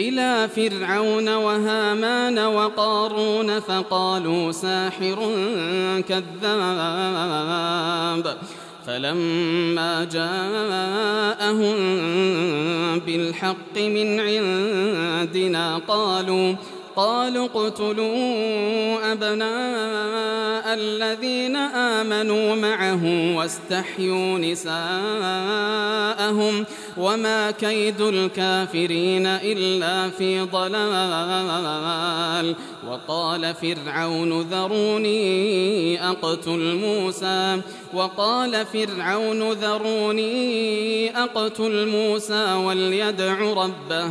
إلى فرعون وهامان وقارون فقالوا ساحر كذاب. فلما جاءهم بالحق من عندنا قالوا قالوا اقتلوا أبناء الذين آمنوا معه واستحيوا نساءهم وما كيد الكافرين إلا في ضلال. وقال فرعون ذروني أقتل موسى. وقال فرعون ذروني أقتل موسى وليدع ربه.